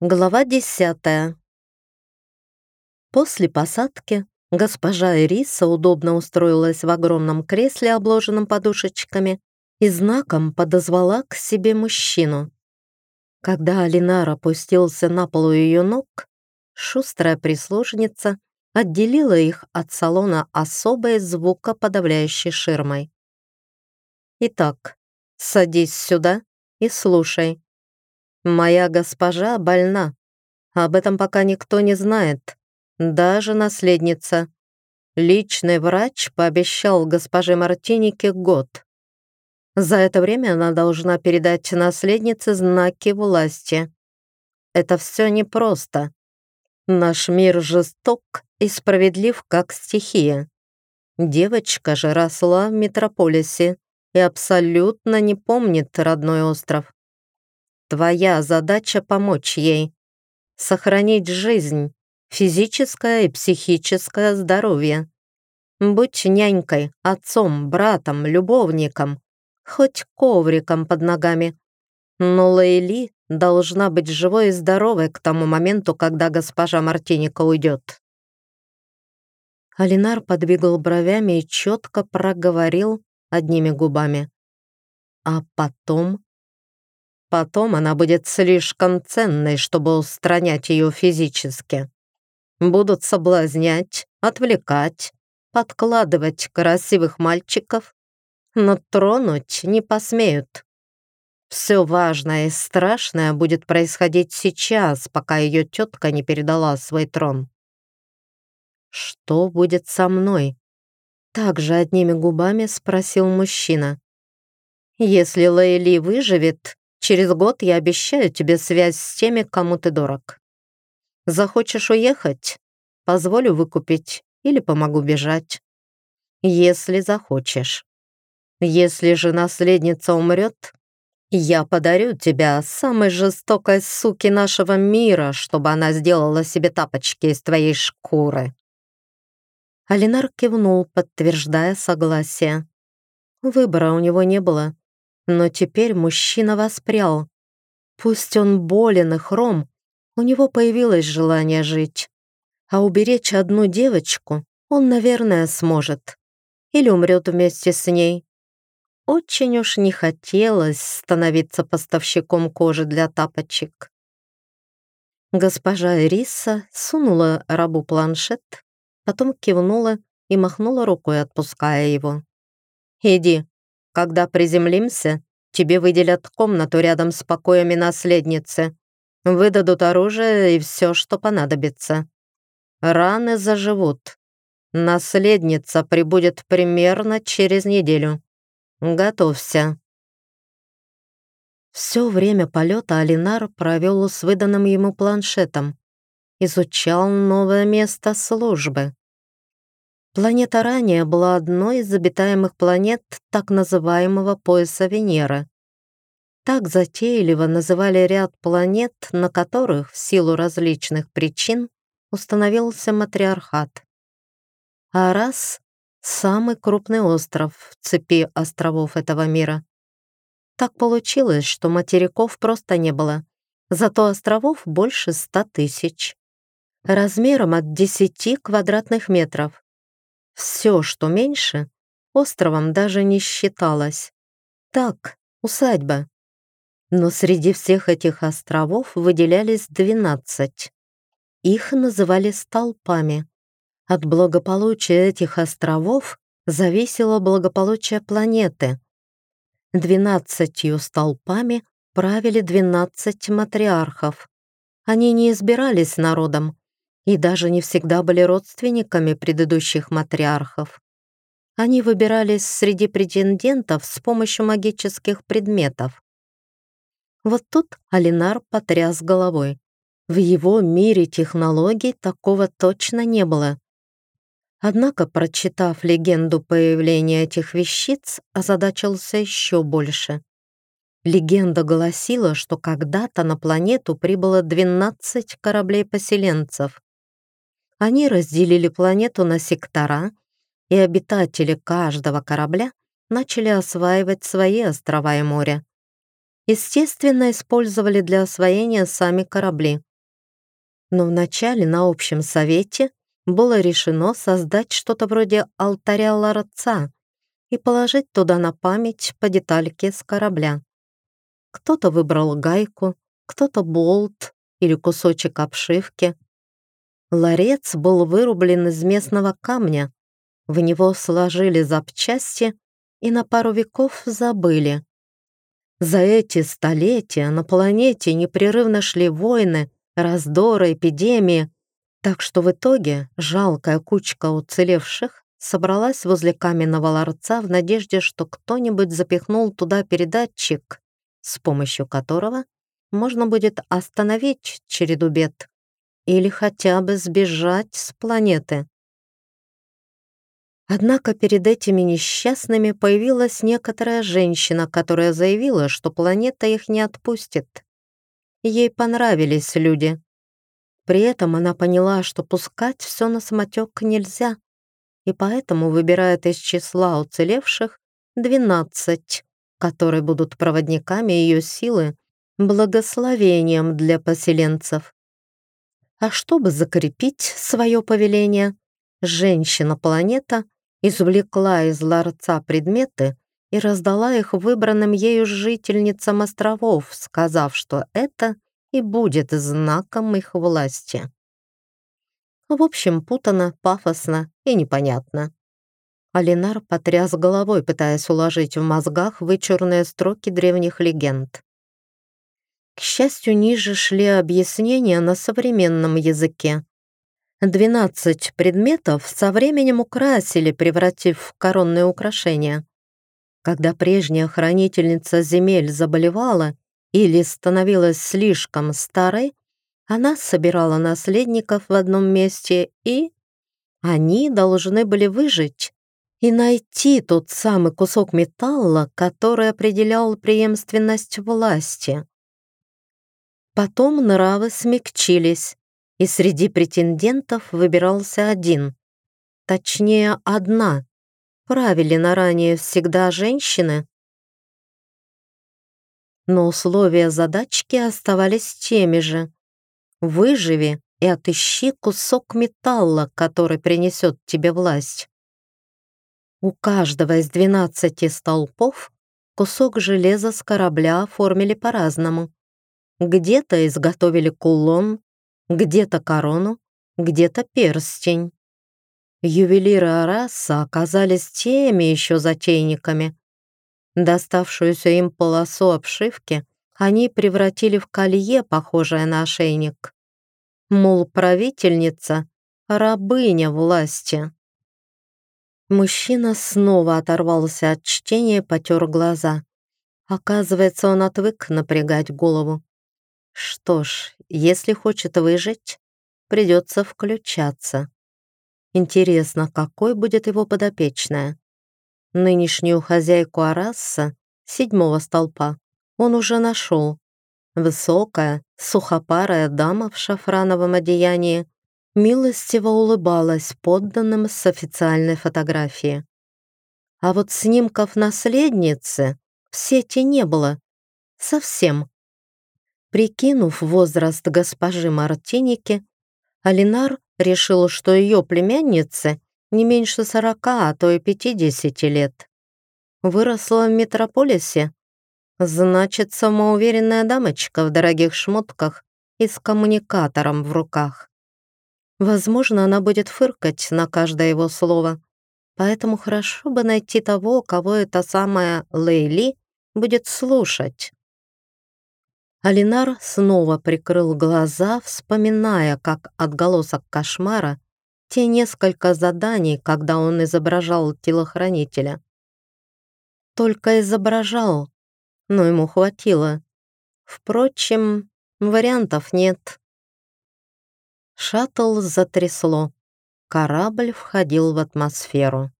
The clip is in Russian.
Глава десятая. После посадки госпожа Ириса удобно устроилась в огромном кресле, обложенном подушечками, и знаком подозвала к себе мужчину. Когда Алинар опустился на полу ее ног, шустрая прислужница отделила их от салона особой звукоподавляющей ширмой. «Итак, садись сюда и слушай», Моя госпожа больна. Об этом пока никто не знает. Даже наследница. Личный врач пообещал госпоже Мартинике год. За это время она должна передать наследнице знаки власти. Это все непросто. Наш мир жесток и справедлив, как стихия. Девочка же росла в метрополисе и абсолютно не помнит родной остров. Твоя задача помочь ей. Сохранить жизнь, физическое и психическое здоровье. Будь нянькой, отцом, братом, любовником, хоть ковриком под ногами. Но Лейли должна быть живой и здоровой к тому моменту, когда госпожа Мартиника уйдет. Алинар подвигал бровями и четко проговорил одними губами. А потом Потом она будет слишком ценной, чтобы устранять ее физически. Будут соблазнять, отвлекать, подкладывать красивых мальчиков, но тронуть не посмеют. Все важное и страшное будет происходить сейчас, пока ее тетка не передала свой трон. «Что будет со мной?» Также одними губами спросил мужчина. «Если Лейли выживет, Через год я обещаю тебе связь с теми, кому ты дорог. Захочешь уехать? Позволю выкупить или помогу бежать. Если захочешь. Если же наследница умрет, я подарю тебя самой жестокой суке нашего мира, чтобы она сделала себе тапочки из твоей шкуры». Алинар кивнул, подтверждая согласие. Выбора у него не было. Но теперь мужчина воспрял. Пусть он болен и хром, у него появилось желание жить. А уберечь одну девочку он, наверное, сможет. Или умрет вместе с ней. Очень уж не хотелось становиться поставщиком кожи для тапочек. Госпожа Ириса сунула рабу планшет, потом кивнула и махнула рукой, отпуская его. «Иди, когда приземлимся, тебе выделят комнату рядом с покоями наследницы. Выдадут оружие и все, что понадобится. Раны заживут. Наследница прибудет примерно через неделю. Готовься. Все время полета Алинар провел с выданным ему планшетом. Изучал новое место службы. Планета ранее была одной из обитаемых планет так называемого пояса Венеры. Так затейливо называли ряд планет, на которых в силу различных причин установился матриархат. Арас — самый крупный остров в цепи островов этого мира. Так получилось, что материков просто не было, зато островов больше ста тысяч. Размером от 10 квадратных метров. Все, что меньше, островом даже не считалось. Так, усадьба. Но среди всех этих островов выделялись 12. Их называли столпами. От благополучия этих островов зависело благополучие планеты. Двенадцатью столпами правили 12 матриархов. Они не избирались народом, и даже не всегда были родственниками предыдущих матриархов. Они выбирались среди претендентов с помощью магических предметов. Вот тут Алинар потряс головой. В его мире технологий такого точно не было. Однако, прочитав легенду появления этих вещиц, озадачился еще больше. Легенда гласила, что когда-то на планету прибыло 12 кораблей-поселенцев. Они разделили планету на сектора, и обитатели каждого корабля начали осваивать свои острова и моря. Естественно, использовали для освоения сами корабли. Но вначале на общем совете было решено создать что-то вроде алтаря ларца и положить туда на память по детальке с корабля. Кто-то выбрал гайку, кто-то болт или кусочек обшивки. Ларец был вырублен из местного камня. В него сложили запчасти и на пару веков забыли. За эти столетия на планете непрерывно шли войны, раздоры, эпидемии, так что в итоге жалкая кучка уцелевших собралась возле каменного ларца в надежде, что кто-нибудь запихнул туда передатчик, с помощью которого можно будет остановить череду бед или хотя бы сбежать с планеты. Однако перед этими несчастными появилась некоторая женщина, которая заявила, что планета их не отпустит. Ей понравились люди. При этом она поняла, что пускать все на самотек нельзя, и поэтому выбирает из числа уцелевших 12, которые будут проводниками ее силы, благословением для поселенцев. А чтобы закрепить свое повеление, женщина-планета извлекла из ларца предметы и раздала их выбранным ею жительницам островов, сказав, что это и будет знаком их власти. В общем, путано, пафосно и непонятно. Алинар потряс головой, пытаясь уложить в мозгах вычурные строки древних легенд. К счастью, ниже шли объяснения на современном языке. Двенадцать предметов со временем украсили, превратив в коронные украшения. Когда прежняя хранительница земель заболевала или становилась слишком старой, она собирала наследников в одном месте и... Они должны были выжить и найти тот самый кусок металла, который определял преемственность власти. Потом нравы смягчились, и среди претендентов выбирался один. Точнее, одна. Правили на ранее всегда женщины. Но условия задачки оставались теми же. Выживи и отыщи кусок металла, который принесет тебе власть. У каждого из двенадцати столпов кусок железа с корабля оформили по-разному. Где-то изготовили кулон, где-то корону, где-то перстень. Ювелиры Араса оказались теми еще затейниками. Доставшуюся им полосу обшивки они превратили в колье, похожее на ошейник. Мол, правительница — рабыня власти. Мужчина снова оторвался от чтения и потер глаза. Оказывается, он отвык напрягать голову. Что ж, если хочет выжить, придется включаться. Интересно, какой будет его подопечная? Нынешнюю хозяйку Арасса, седьмого столпа, он уже нашел. Высокая, сухопарая дама в шафрановом одеянии милостиво улыбалась подданным с официальной фотографии. А вот снимков наследницы в сети не было. Совсем. Прикинув возраст госпожи Мартиники, Алинар решил, что ее племяннице не меньше сорока, а то и пятидесяти лет. Выросла в метрополисе, значит, самоуверенная дамочка в дорогих шмотках и с коммуникатором в руках. Возможно, она будет фыркать на каждое его слово, поэтому хорошо бы найти того, кого эта самая Лейли будет слушать. Алинар снова прикрыл глаза, вспоминая, как отголосок кошмара те несколько заданий, когда он изображал телохранителя. Только изображал, но ему хватило. Впрочем, вариантов нет. Шаттл затрясло. Корабль входил в атмосферу.